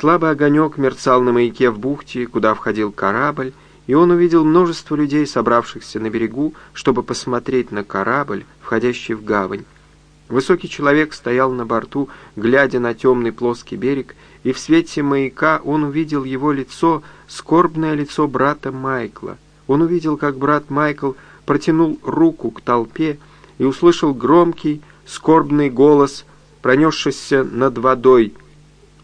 Слабый огонек мерцал на маяке в бухте, куда входил корабль, и он увидел множество людей, собравшихся на берегу, чтобы посмотреть на корабль, входящий в гавань. Высокий человек стоял на борту, глядя на темный плоский берег, и в свете маяка он увидел его лицо, скорбное лицо брата Майкла. Он увидел, как брат Майкл протянул руку к толпе и услышал громкий, скорбный голос, пронесшийся над водой.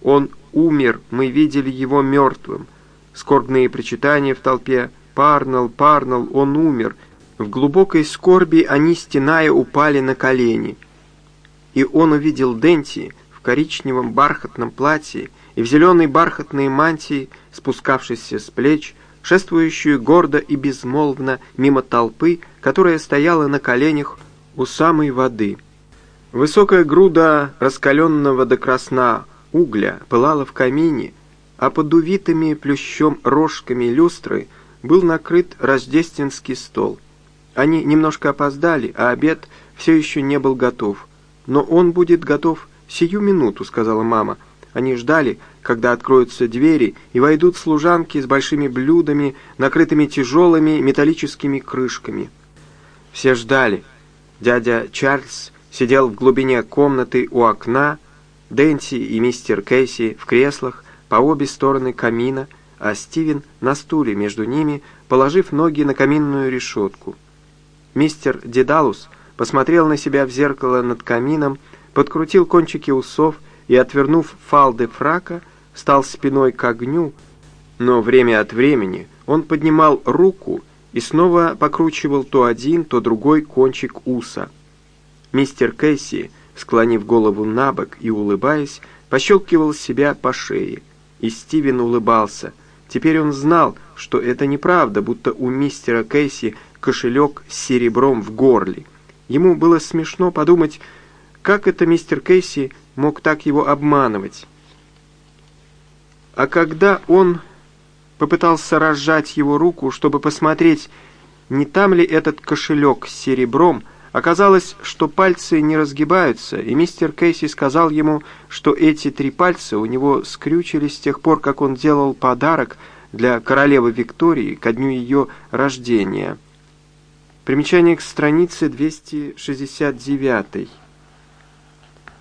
Он умер, мы видели его мертвым. Скорбные причитания в толпе «Парнелл, Парнелл, он умер!» В глубокой скорби они, стеная, упали на колени. И он увидел Денти в коричневом бархатном платье и в зеленой бархатной мантии, спускавшейся с плеч, шествующую гордо и безмолвно мимо толпы, которая стояла на коленях у самой воды. Высокая груда раскаленного до красна угля пылала в камине, а под увитыми плющом рожками люстры был накрыт рождественский стол. Они немножко опоздали, а обед все еще не был готов. «Но он будет готов сию минуту», — сказала мама. Они ждали, когда откроются двери, и войдут служанки с большими блюдами, накрытыми тяжелыми металлическими крышками. Все ждали. Дядя Чарльз сидел в глубине комнаты у окна, Дэнси и мистер Кейси в креслах по обе стороны камина, а Стивен на стуле между ними, положив ноги на каминную решетку. Мистер Дедалус посмотрел на себя в зеркало над камином, подкрутил кончики усов и, отвернув фалды фрака, стал спиной к огню, но время от времени он поднимал руку и снова покручивал то один, то другой кончик уса. Мистер Кейси склонив голову на бок и улыбаясь, пощелкивал себя по шее. И Стивен улыбался. Теперь он знал, что это неправда, будто у мистера Кейси кошелек с серебром в горле. Ему было смешно подумать, как это мистер Кейси мог так его обманывать. А когда он попытался разжать его руку, чтобы посмотреть, не там ли этот кошелек с серебром, Оказалось, что пальцы не разгибаются, и мистер Кейси сказал ему, что эти три пальца у него скрючились с тех пор, как он делал подарок для королевы Виктории ко дню ее рождения. Примечание к странице 269.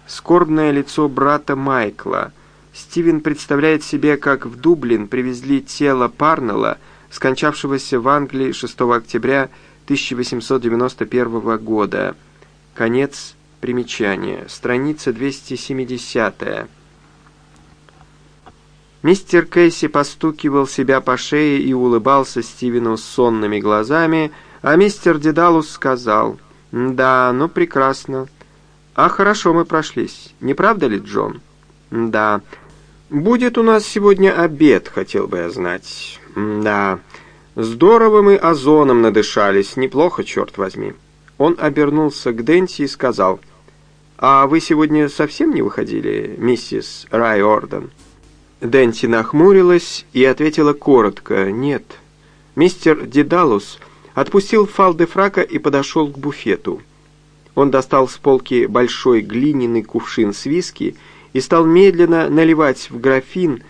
Скорбное лицо брата Майкла. Стивен представляет себе, как в Дублин привезли тело Парнелла, скончавшегося в Англии 6 октября 1891 года. Конец примечания. Страница 270. Мистер Кейси постукивал себя по шее и улыбался Стивену сонными глазами, а мистер Дедалус сказал, «Да, ну прекрасно. А хорошо мы прошлись, не правда ли, Джон?» «Да. Будет у нас сегодня обед, хотел бы я знать. Да». Здорово мы озоном надышались, неплохо, черт возьми. Он обернулся к Дэнси и сказал, «А вы сегодня совсем не выходили, миссис Рай Орден?» Дэнси нахмурилась и ответила коротко, «Нет». Мистер Дедалус отпустил фалды фрака и подошел к буфету. Он достал с полки большой глиняный кувшин с виски и стал медленно наливать в графин,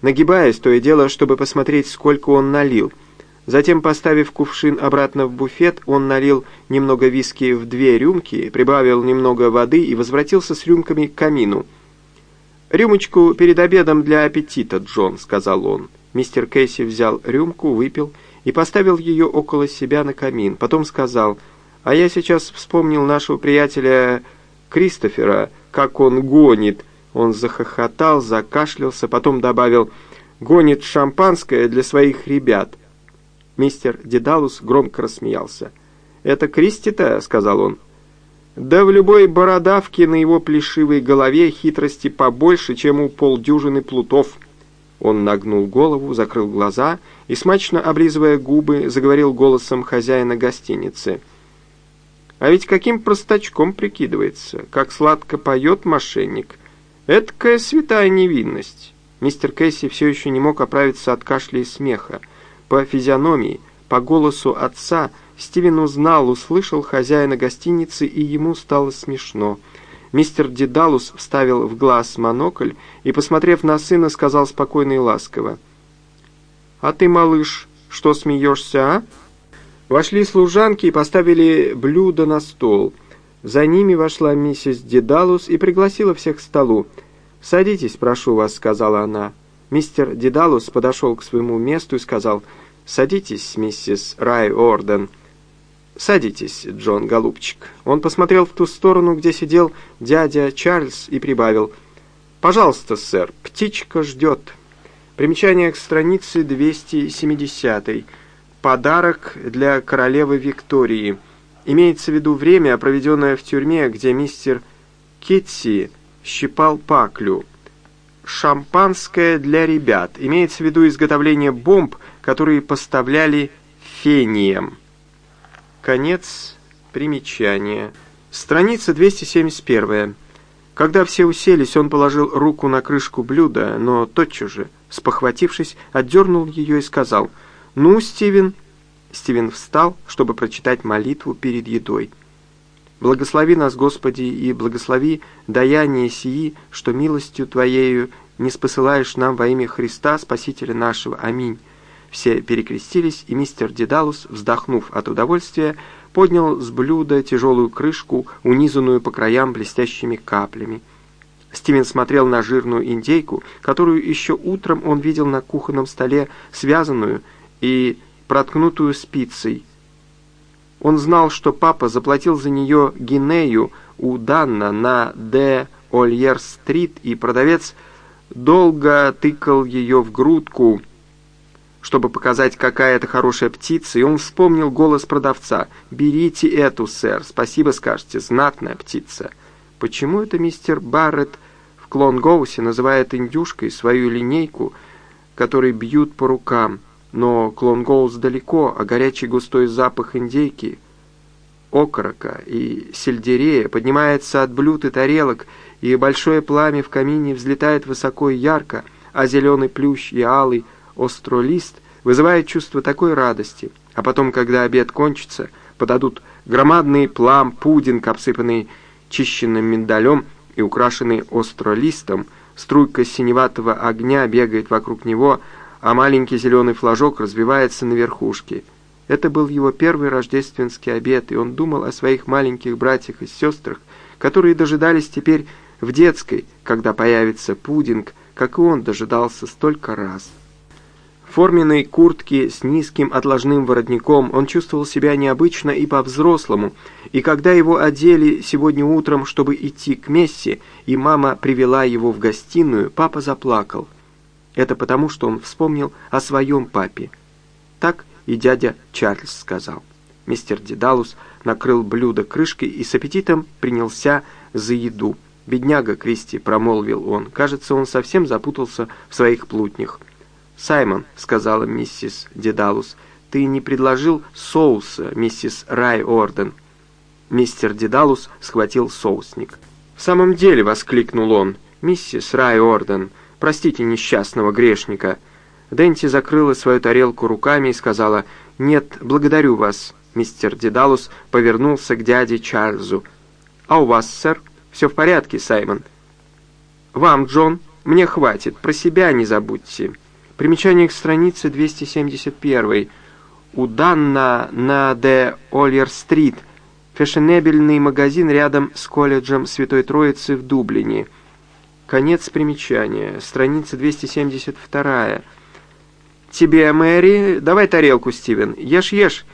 нагибаясь то и дело, чтобы посмотреть, сколько он налил – Затем, поставив кувшин обратно в буфет, он налил немного виски в две рюмки, прибавил немного воды и возвратился с рюмками к камину. «Рюмочку перед обедом для аппетита, Джон», — сказал он. Мистер Кейси взял рюмку, выпил и поставил ее около себя на камин. Потом сказал, «А я сейчас вспомнил нашего приятеля Кристофера, как он гонит». Он захохотал, закашлялся, потом добавил, «Гонит шампанское для своих ребят». Мистер Дедалус громко рассмеялся. «Это Кристи-то?» — сказал он. «Да в любой бородавке на его плешивой голове хитрости побольше, чем у полдюжины плутов». Он нагнул голову, закрыл глаза и, смачно облизывая губы, заговорил голосом хозяина гостиницы. «А ведь каким простачком прикидывается, как сладко поет мошенник. Эдакая святая невинность». Мистер Кэсси все еще не мог оправиться от кашля и смеха. По физиономии, по голосу отца Стивен узнал, услышал хозяина гостиницы, и ему стало смешно. Мистер Дедалус вставил в глаз монокль и, посмотрев на сына, сказал спокойно и ласково. «А ты, малыш, что смеешься, а?» Вошли служанки и поставили блюдо на стол. За ними вошла миссис Дедалус и пригласила всех к столу. «Садитесь, прошу вас», — сказала она. Мистер Дедалус подошел к своему месту и сказал, «Садитесь, миссис Рай Орден». «Садитесь, Джон, голубчик». Он посмотрел в ту сторону, где сидел дядя Чарльз, и прибавил, «Пожалуйста, сэр, птичка ждет». Примечание к странице 270. Подарок для королевы Виктории. Имеется в виду время, проведенное в тюрьме, где мистер Китси щипал паклю. Шампанское для ребят. Имеется в виду изготовление бомб, которые поставляли фением. Конец примечания. Страница 271. Когда все уселись, он положил руку на крышку блюда, но тотчас же, спохватившись, отдернул ее и сказал «Ну, Стивен». Стивен встал, чтобы прочитать молитву перед едой. Благослови нас, Господи, и благослови даяние сии, что милостью Твоею не спосылаешь нам во имя Христа, Спасителя нашего. Аминь». Все перекрестились, и мистер Дедалус, вздохнув от удовольствия, поднял с блюда тяжелую крышку, унизанную по краям блестящими каплями. Стивен смотрел на жирную индейку, которую еще утром он видел на кухонном столе, связанную и проткнутую спицей, он знал, что папа заплатил за нее гинею у Данна на Де Ольер-стрит, и продавец долго тыкал ее в грудку, чтобы показать, какая это хорошая птица, и он вспомнил голос продавца. «Берите эту, сэр, спасибо скажете, знатная птица». Почему это мистер Барретт в Клонгоусе называет индюшкой свою линейку, которой бьют по рукам? Но Клонгоус далеко, а горячий густой запах индейки, окорока и сельдерея поднимается от блюд и тарелок, и большое пламя в камине взлетает высоко и ярко, а зеленый плющ и алый остролист вызывает чувство такой радости. А потом, когда обед кончится, подадут громадный плам, пудинг, обсыпанный чищенным миндалем и украшенный остролистом, струйка синеватого огня бегает вокруг него, а маленький зеленый флажок развивается на верхушке. Это был его первый рождественский обед, и он думал о своих маленьких братьях и сестрах, которые дожидались теперь в детской, когда появится пудинг, как и он дожидался столько раз. В форменной куртке с низким отложным воротником он чувствовал себя необычно и по-взрослому, и когда его одели сегодня утром, чтобы идти к мессе, и мама привела его в гостиную, папа заплакал. Это потому, что он вспомнил о своем папе. Так и дядя Чарльз сказал. Мистер Дедалус накрыл блюдо крышкой и с аппетитом принялся за еду. «Бедняга Кристи», — промолвил он, — «кажется, он совсем запутался в своих плутнях». «Саймон», — сказала миссис Дедалус, — «ты не предложил соуса, миссис Рай Орден». Мистер Дедалус схватил соусник. «В самом деле», — воскликнул он, — «миссис Рай Орден, Простите несчастного грешника». Дэнти закрыла свою тарелку руками и сказала «Нет, благодарю вас». Мистер Дедалус повернулся к дяде Чарльзу. «А у вас, сэр? Все в порядке, Саймон?» «Вам, Джон? Мне хватит. Про себя не забудьте». Примечание к странице 271. У Данна на Де Ольер-стрит. Фешенебельный магазин рядом с колледжем Святой Троицы в Дублине. Конец примечания. Страница 272. «Тебе, Мэри, давай тарелку, Стивен. Ешь, ешь.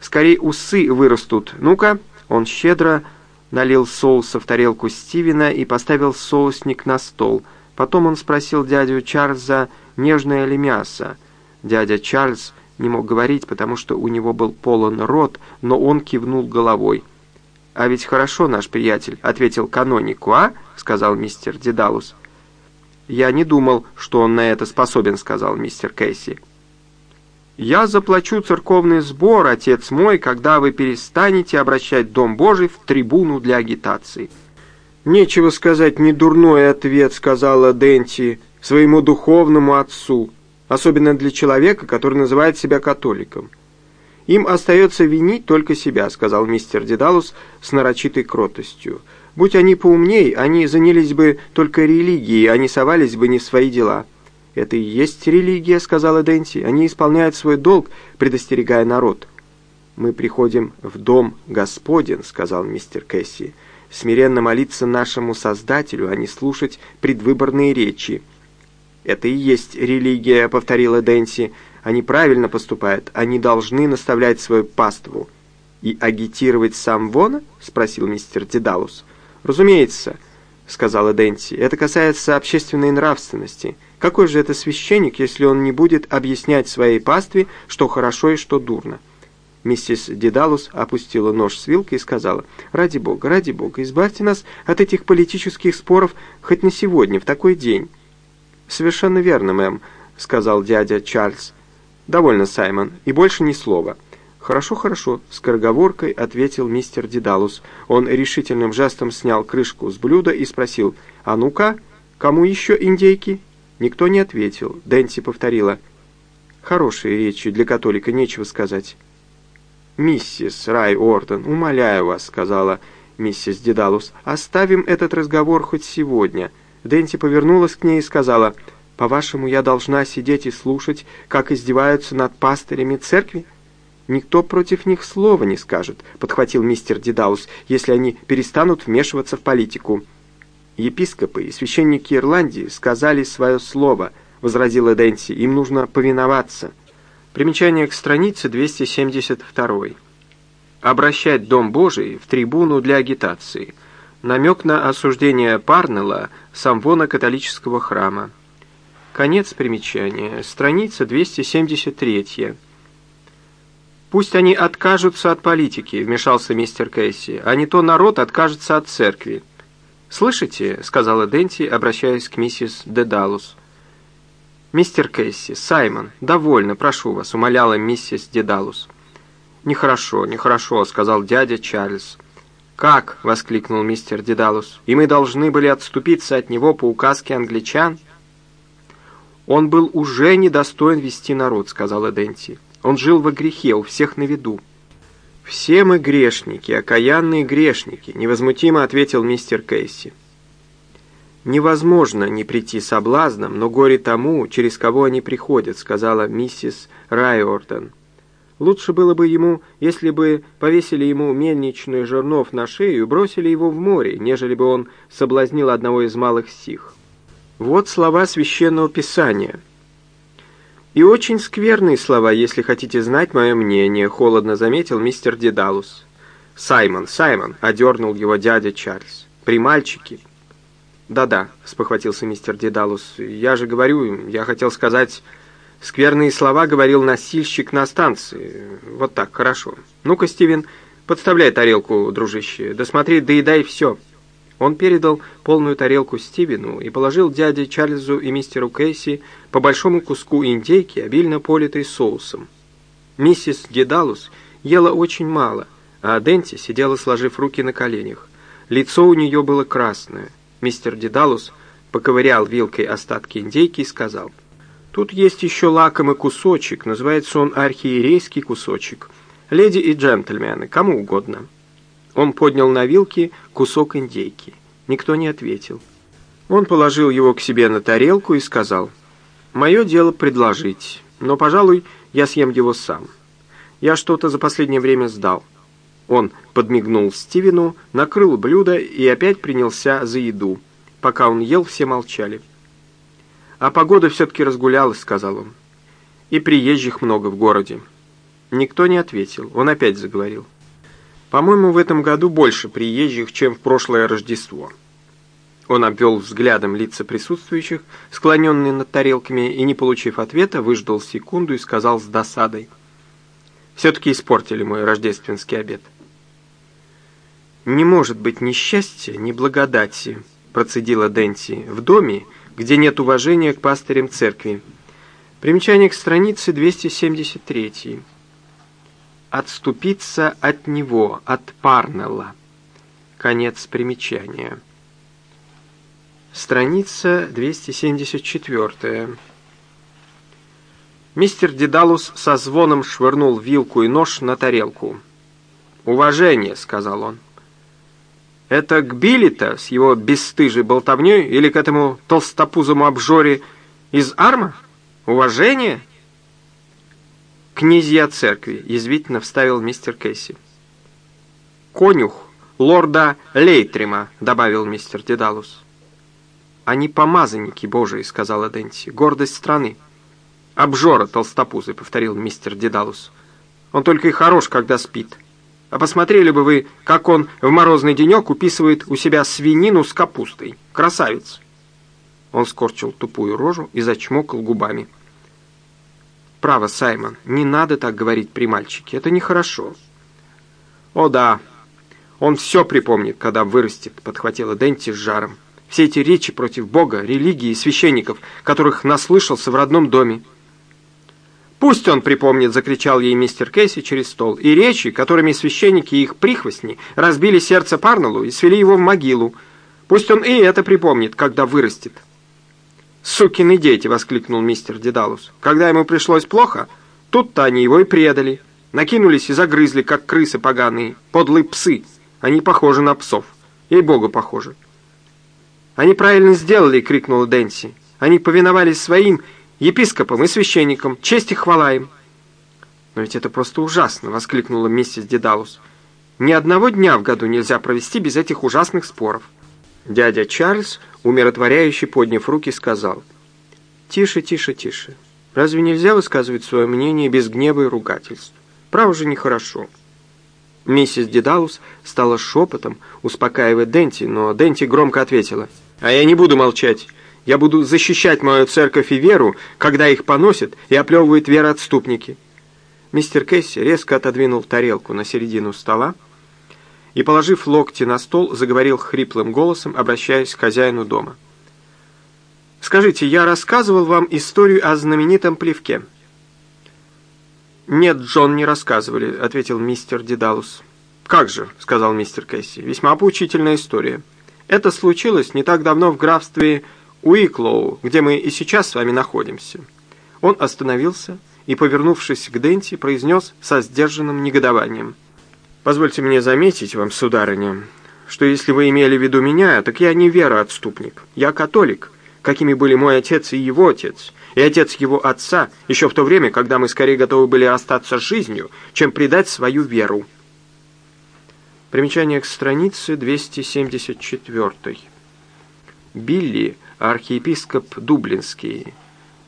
Скорей усы вырастут. Ну-ка». Он щедро налил соуса в тарелку Стивена и поставил соусник на стол. Потом он спросил дядю Чарльза, нежное ли мясо. Дядя Чарльз не мог говорить, потому что у него был полон рот, но он кивнул головой. «А ведь хорошо, наш приятель», — ответил канонику, «а?» — сказал мистер Дедалус. «Я не думал, что он на это способен», — сказал мистер Кейси. «Я заплачу церковный сбор, отец мой, когда вы перестанете обращать Дом Божий в трибуну для агитации». «Нечего сказать, не дурной ответ», — сказала Денти своему духовному отцу, особенно для человека, который называет себя католиком. «Им остается винить только себя», — сказал мистер Дедалус с нарочитой кротостью. Будь они поумней, они занялись бы только религией, они совались бы не в свои дела». «Это и есть религия», — сказала Дэнси. «Они исполняют свой долг, предостерегая народ». «Мы приходим в дом Господен», — сказал мистер Кэсси, «смиренно молиться нашему Создателю, а не слушать предвыборные речи». «Это и есть религия», — повторила Дэнси. «Они правильно поступают, они должны наставлять свою паству». «И агитировать сам Вона?» — спросил мистер Дедалус. «Разумеется», — сказала Дэнси. «Это касается общественной нравственности. Какой же это священник, если он не будет объяснять своей пастве, что хорошо и что дурно?» Миссис Дедалус опустила нож с вилкой и сказала, «Ради бога, ради бога, избавьте нас от этих политических споров хоть на сегодня, в такой день». «Совершенно верно, мэм», — сказал дядя Чарльз. «Довольно, Саймон, и больше ни слова». «Хорошо, хорошо», — скороговоркой ответил мистер Дедалус. Он решительным жестом снял крышку с блюда и спросил, «А ну-ка, кому еще индейки?» Никто не ответил. Дэнси повторила, «Хорошие речи, для католика нечего сказать». «Миссис Рай Ортон, умоляю вас», — сказала миссис Дедалус, — «оставим этот разговор хоть сегодня». Дэнси повернулась к ней и сказала, «По-вашему, я должна сидеть и слушать, как издеваются над пастырями церкви?» «Никто против них слова не скажет», — подхватил мистер Дедалус, «если они перестанут вмешиваться в политику». «Епископы и священники Ирландии сказали свое слово», — возразила Дэнси, «им нужно повиноваться». Примечание к странице 272. Обращать Дом Божий в трибуну для агитации. Намек на осуждение Парнелла, самвона католического храма. Конец примечания. Страница 273. «Пусть они откажутся от политики», — вмешался мистер Кэсси, «а не то народ откажется от церкви». «Слышите?» — сказала Дэнти, обращаясь к миссис Дедалус. «Мистер Кэсси, Саймон, довольно, прошу вас», — умоляла миссис Дедалус. «Нехорошо, нехорошо», — сказал дядя Чарльз. «Как?» — воскликнул мистер Дедалус. «И мы должны были отступиться от него по указке англичан?» «Он был уже недостоин вести народ», — сказала Дэнти. «Он жил во грехе, у всех на виду». «Все мы грешники, окаянные грешники», — невозмутимо ответил мистер Кейси. «Невозможно не прийти соблазном, но горе тому, через кого они приходят», — сказала миссис Райортон. «Лучше было бы ему, если бы повесили ему мельничный жернов на шею и бросили его в море, нежели бы он соблазнил одного из малых стих». Вот слова священного писания. «И очень скверные слова, если хотите знать мое мнение», — холодно заметил мистер Дедалус. «Саймон, Саймон», — одернул его дядя Чарльз. «При мальчике, «Да-да», — спохватился мистер Дедалус. «Я же говорю, я хотел сказать...» «Скверные слова говорил носильщик на станции. Вот так, хорошо. Ну-ка, Стивен, подставляй тарелку, дружище. Да смотри, доедай все». Он передал полную тарелку Стивену и положил дяде Чарльзу и мистеру Кейси по большому куску индейки, обильно политой соусом. Миссис Дедалус ела очень мало, а Денти сидела, сложив руки на коленях. Лицо у нее было красное — Мистер Дедалус поковырял вилкой остатки индейки и сказал, «Тут есть еще лакомый кусочек, называется он архиерейский кусочек. Леди и джентльмены, кому угодно». Он поднял на вилке кусок индейки. Никто не ответил. Он положил его к себе на тарелку и сказал, «Мое дело предложить, но, пожалуй, я съем его сам. Я что-то за последнее время сдал». Он подмигнул Стивену, накрыл блюдо и опять принялся за еду. Пока он ел, все молчали. «А погода все-таки разгулялась», — сказал он. «И приезжих много в городе». Никто не ответил. Он опять заговорил. «По-моему, в этом году больше приезжих, чем в прошлое Рождество». Он обвел взглядом лица присутствующих, склоненные над тарелками, и, не получив ответа, выждал секунду и сказал с досадой. «Все-таки испортили мой рождественский обед». «Не может быть ни счастья, ни благодати», — процедила Дэнси, — «в доме, где нет уважения к пастырям церкви». Примечание к странице 273. «Отступиться от него, от Парнелла». Конец примечания. Страница 274. Мистер Дедалус со звоном швырнул вилку и нож на тарелку. «Уважение», — сказал он. Это к Билли-то с его бесстыжей болтовней или к этому толстопузому обжоре из Арма? Уважение?» «Князья церкви», — язвительно вставил мистер Кейси. «Конюх лорда Лейтрима», — добавил мистер Дедалус. «Они помазанники Божии», — сказала Дэнси, — «гордость страны». «Обжора толстопузый», — повторил мистер Дедалус. «Он только и хорош, когда спит. А посмотрели бы вы, как он в морозный денек уписывает у себя свинину с капустой. Красавец!» Он скорчил тупую рожу и зачмокал губами. «Право, Саймон, не надо так говорить при мальчике, это нехорошо». «О да, он все припомнит, когда вырастет», — подхватила Дэнти с жаром. «Все эти речи против Бога, религии и священников, которых наслышался в родном доме». «Пусть он припомнит», — закричал ей мистер Кейси через стол, «и речи, которыми священники и их прихвостни разбили сердце Парнеллу и свели его в могилу. Пусть он и это припомнит, когда вырастет». «Сукины дети!» — воскликнул мистер Дедалус. «Когда ему пришлось плохо, тут-то они его и предали. Накинулись и загрызли, как крысы поганые, подлые псы. Они похожи на псов. Ей-богу, похожи». «Они правильно сделали!» — крикнула Дэнси. «Они повиновались своим епископам и священникам. Честь и хвала им!» «Но ведь это просто ужасно!» — воскликнула миссис Дедалус. «Ни одного дня в году нельзя провести без этих ужасных споров». Дядя Чарльз, умиротворяющий, подняв руки, сказал, «Тише, тише, тише. Разве нельзя высказывать свое мнение без гнева и ругательств? Право же нехорошо». Миссис Дедалус стала шепотом успокаивать Денти, но Денти громко ответила, «А я не буду молчать. Я буду защищать мою церковь и веру, когда их поносят и оплевывают вероотступники». Мистер Кэсси резко отодвинул тарелку на середину стола, и, положив локти на стол, заговорил хриплым голосом, обращаясь к хозяину дома. «Скажите, я рассказывал вам историю о знаменитом плевке?» «Нет, Джон, не рассказывали», — ответил мистер Дедалус. «Как же», — сказал мистер Кэсси, — «весьма поучительная история. Это случилось не так давно в графстве Уиклоу, где мы и сейчас с вами находимся». Он остановился и, повернувшись к Денти, произнес со сдержанным негодованием — Позвольте мне заметить вам, сударыня, что если вы имели в виду меня, так я не вероотступник. Я католик, какими были мой отец и его отец, и отец его отца, еще в то время, когда мы скорее готовы были остаться жизнью, чем предать свою веру. Примечание к странице 274. Билли, архиепископ Дублинский,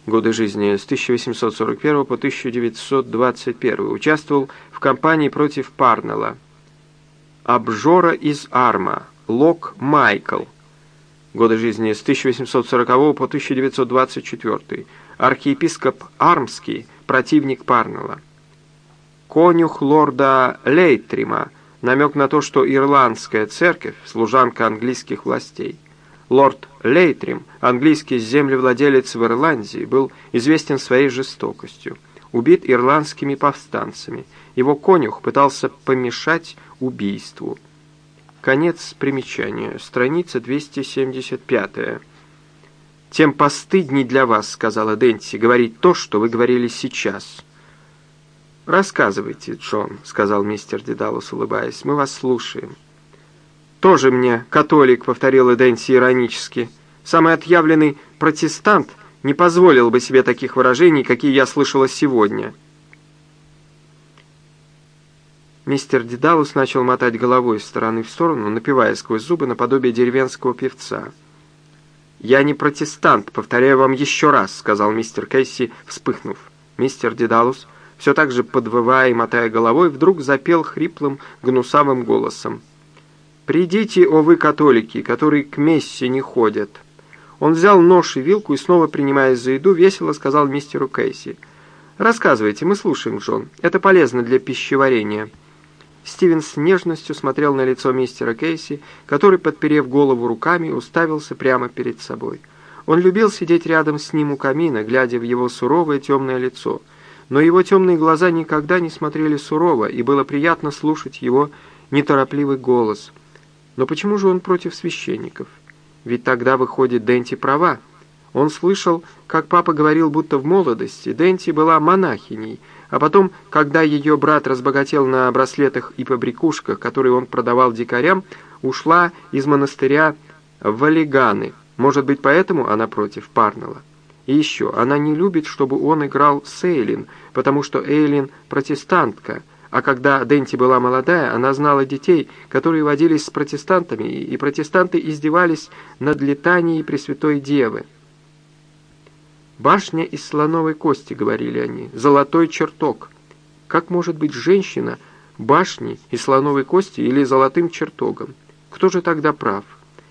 годы жизни с 1841 по 1921, участвовал в кампании против Парнелла. Обжора из Арма, Лок Майкл, годы жизни с 1840 по 1924, архиепископ Армский, противник Парнелла. Конюх лорда Лейтрима, намек на то, что ирландская церковь, служанка английских властей. Лорд Лейтрим, английский землевладелец в Ирландии, был известен своей жестокостью. Убит ирландскими повстанцами. Его конюх пытался помешать убийству. Конец примечания. Страница 275. «Тем постыдней для вас, — сказала Дэнси, — говорить то, что вы говорили сейчас». «Рассказывайте, Джон», — сказал мистер Дедалус, улыбаясь. «Мы вас слушаем». «Тоже мне католик», — повторила Дэнси иронически. «Самый отъявленный протестант не позволил бы себе таких выражений, какие я слышала сегодня». Мистер Дедалус начал мотать головой из стороны в сторону, напевая сквозь зубы наподобие деревенского певца. «Я не протестант, повторяю вам еще раз», — сказал мистер Кейси, вспыхнув. Мистер Дедалус, все так же подвывая и мотая головой, вдруг запел хриплым, гнусавым голосом. «Придите, о вы, католики, которые к мессе не ходят». Он взял нож и вилку и, снова принимаясь за еду, весело сказал мистеру Кейси. «Рассказывайте, мы слушаем, Джон. Это полезно для пищеварения». Стивен с нежностью смотрел на лицо мистера Кейси, который, подперев голову руками, уставился прямо перед собой. Он любил сидеть рядом с ним у камина, глядя в его суровое темное лицо. Но его темные глаза никогда не смотрели сурово, и было приятно слушать его неторопливый голос – но почему же он против священников? Ведь тогда, выходит, Дэнти права. Он слышал, как папа говорил, будто в молодости Дэнти была монахиней, а потом, когда ее брат разбогател на браслетах и побрякушках, которые он продавал дикарям, ушла из монастыря в Валиганы. Может быть, поэтому она против Парнелла. И еще, она не любит, чтобы он играл с Эйлин, потому что Эйлин протестантка, а когда Денти была молодая, она знала детей, которые водились с протестантами, и протестанты издевались над летанией Пресвятой Девы. «Башня из слоновой кости», — говорили они, — «золотой чертог». Как может быть женщина башней из слоновой кости или золотым чертогом? Кто же тогда прав?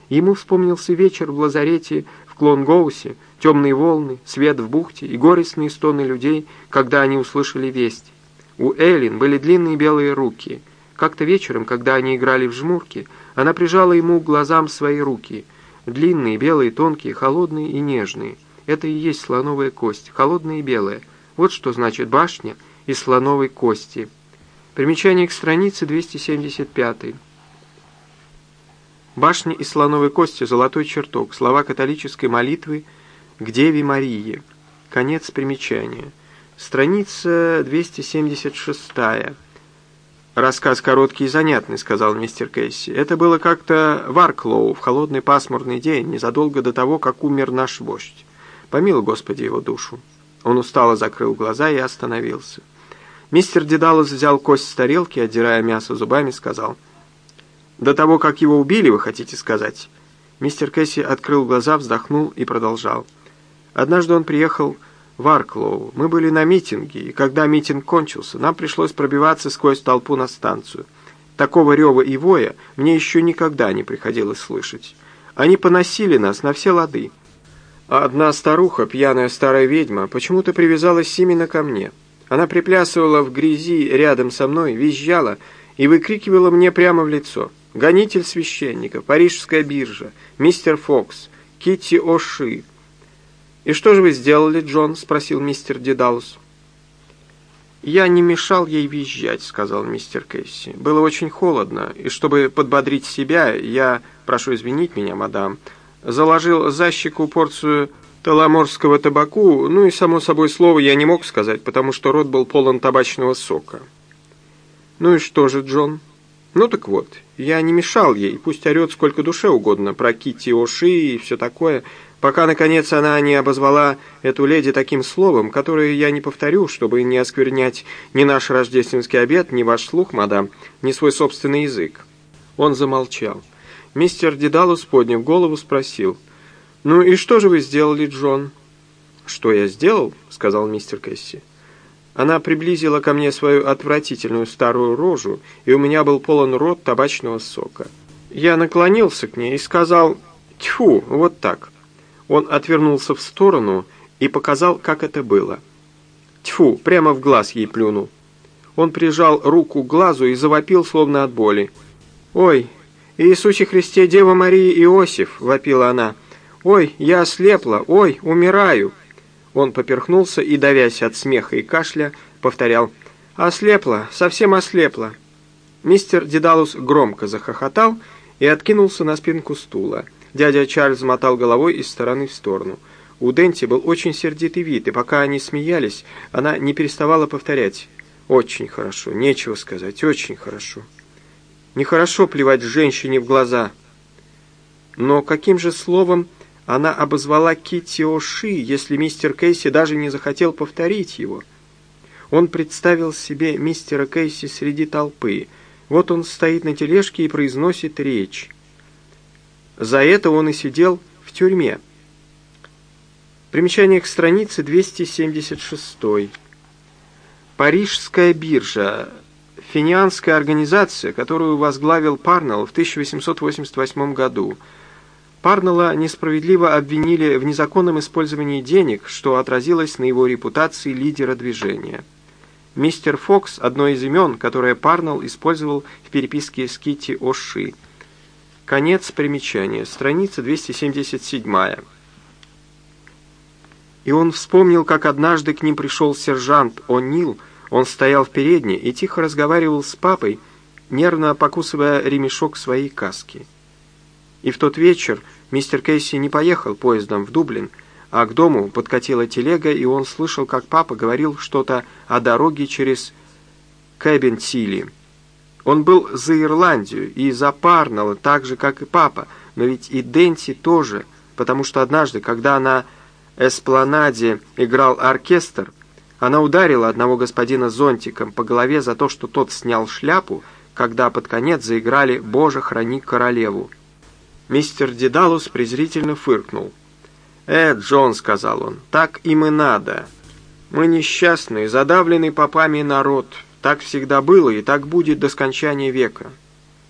Ему вспомнился вечер в лазарете в Клонгоусе, темные волны, свет в бухте и горестные стоны людей, когда они услышали весть. У Эллин были длинные белые руки. Как-то вечером, когда они играли в жмурки, она прижала ему к глазам свои руки. Длинные, белые, тонкие, холодные и нежные. Это и есть слоновая кость, холодная и белая. Вот что значит башня из слоновой кости. Примечание к странице 275. Башня из слоновой кости, золотой чертог, слова католической молитвы к Деве Марии. Конец примечания. Страница 276. «Рассказ короткий и занятный», — сказал мистер Кейси. «Это было как-то в Арклоу, в холодный пасмурный день, незадолго до того, как умер наш вождь. Помилуй, Господи, его душу». Он устало закрыл глаза и остановился. Мистер Дедалус взял кость с тарелки, отдирая мясо зубами, сказал — до того, как его убили, вы хотите сказать?» Мистер Кэсси открыл глаза, вздохнул и продолжал. «Однажды он приехал в. Мы были на митинге, и когда митинг кончился, нам пришлось пробиваться сквозь толпу на станцию. Такого рева и воя мне еще никогда не приходилось слышать. Они поносили нас на все лады. Одна старуха, пьяная старая ведьма, почему-то привязалась именно ко мне. Она приплясывала в грязи рядом со мной, визжала и выкрикивала мне прямо в лицо — гонитель священника, парижская биржа, мистер Фокс, Китти О'Ши. «И что же вы сделали, Джон?» — спросил мистер Дедалус. «Я не мешал ей визжать», — сказал мистер Кэсси. «Было очень холодно, и чтобы подбодрить себя, я, прошу извинить меня, мадам, заложил за щеку порцию таламорского табаку, ну и, само собой, слово я не мог сказать, потому что рот был полон табачного сока». «Ну и что же, Джон?» Ну так вот, я не мешал ей, пусть орет сколько душе угодно про Китти Оши и все такое, пока, наконец, она не обозвала эту леди таким словом, которое я не повторю, чтобы не осквернять ни наш рождественский обед, ни ваш слух, мадам, ни свой собственный язык. Он замолчал. Мистер Дедалус, подняв голову, спросил, «Ну и что же вы сделали, Джон?» «Что я сделал?» — сказал мистер Кэсси. Она приблизила ко мне свою отвратительную старую рожу, и у меня был полон рот табачного сока. Я наклонился к ней и сказал «Тьфу, вот так». Он отвернулся в сторону и показал, как это было. Тьфу, прямо в глаз ей плюнул. Он прижал руку к глазу и завопил, словно от боли. «Ой, Иисусе Христе, Дева Мария Иосиф!» — вопила она. «Ой, я ослепла! Ой, умираю!» Он поперхнулся и, давясь от смеха и кашля, повторял «Ослепла, совсем ослепла». Мистер Дедалус громко захохотал и откинулся на спинку стула. Дядя Чарльз мотал головой из стороны в сторону. У Денти был очень сердитый вид, и пока они смеялись, она не переставала повторять «Очень хорошо, нечего сказать, очень хорошо». Нехорошо плевать женщине в глаза. Но каким же словом она обозвала Китти Оши, если мистер Кейси даже не захотел повторить его. Он представил себе мистера Кейси среди толпы. Вот он стоит на тележке и произносит речь. За это он и сидел в тюрьме. Примечание к странице 276. Парижская биржа. Финианская организация, которую возглавил Парнелл в 1888 году – Парнелла несправедливо обвинили в незаконном использовании денег, что отразилось на его репутации лидера движения. Мистер Фокс – одно из имен, которое Парнелл использовал в переписке с Китти О'Ши. Конец примечания, страница 277. И он вспомнил, как однажды к ним пришел сержант О'Нил, он стоял в передней и тихо разговаривал с папой, нервно покусывая ремешок своей каски. И в тот вечер мистер Кейси не поехал поездом в Дублин, а к дому подкатила телега, и он слышал, как папа говорил что-то о дороге через Кэббин-Тилли. Он был за Ирландию и за Парнелла, так же, как и папа, но ведь и Денси тоже, потому что однажды, когда на эспланаде играл оркестр, она ударила одного господина зонтиком по голове за то, что тот снял шляпу, когда под конец заиграли «Боже, храни королеву». Мистер Дедалус презрительно фыркнул. «Э, Джон», — сказал он, — «так им и надо. Мы несчастный, задавленный попами народ. Так всегда было и так будет до скончания века».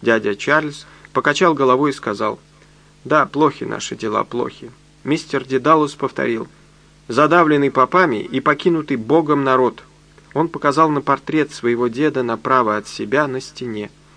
Дядя Чарльз покачал головой и сказал, «Да, плохи наши дела, плохи». Мистер Дедалус повторил, «Задавленный попами и покинутый Богом народ». Он показал на портрет своего деда направо от себя на стене.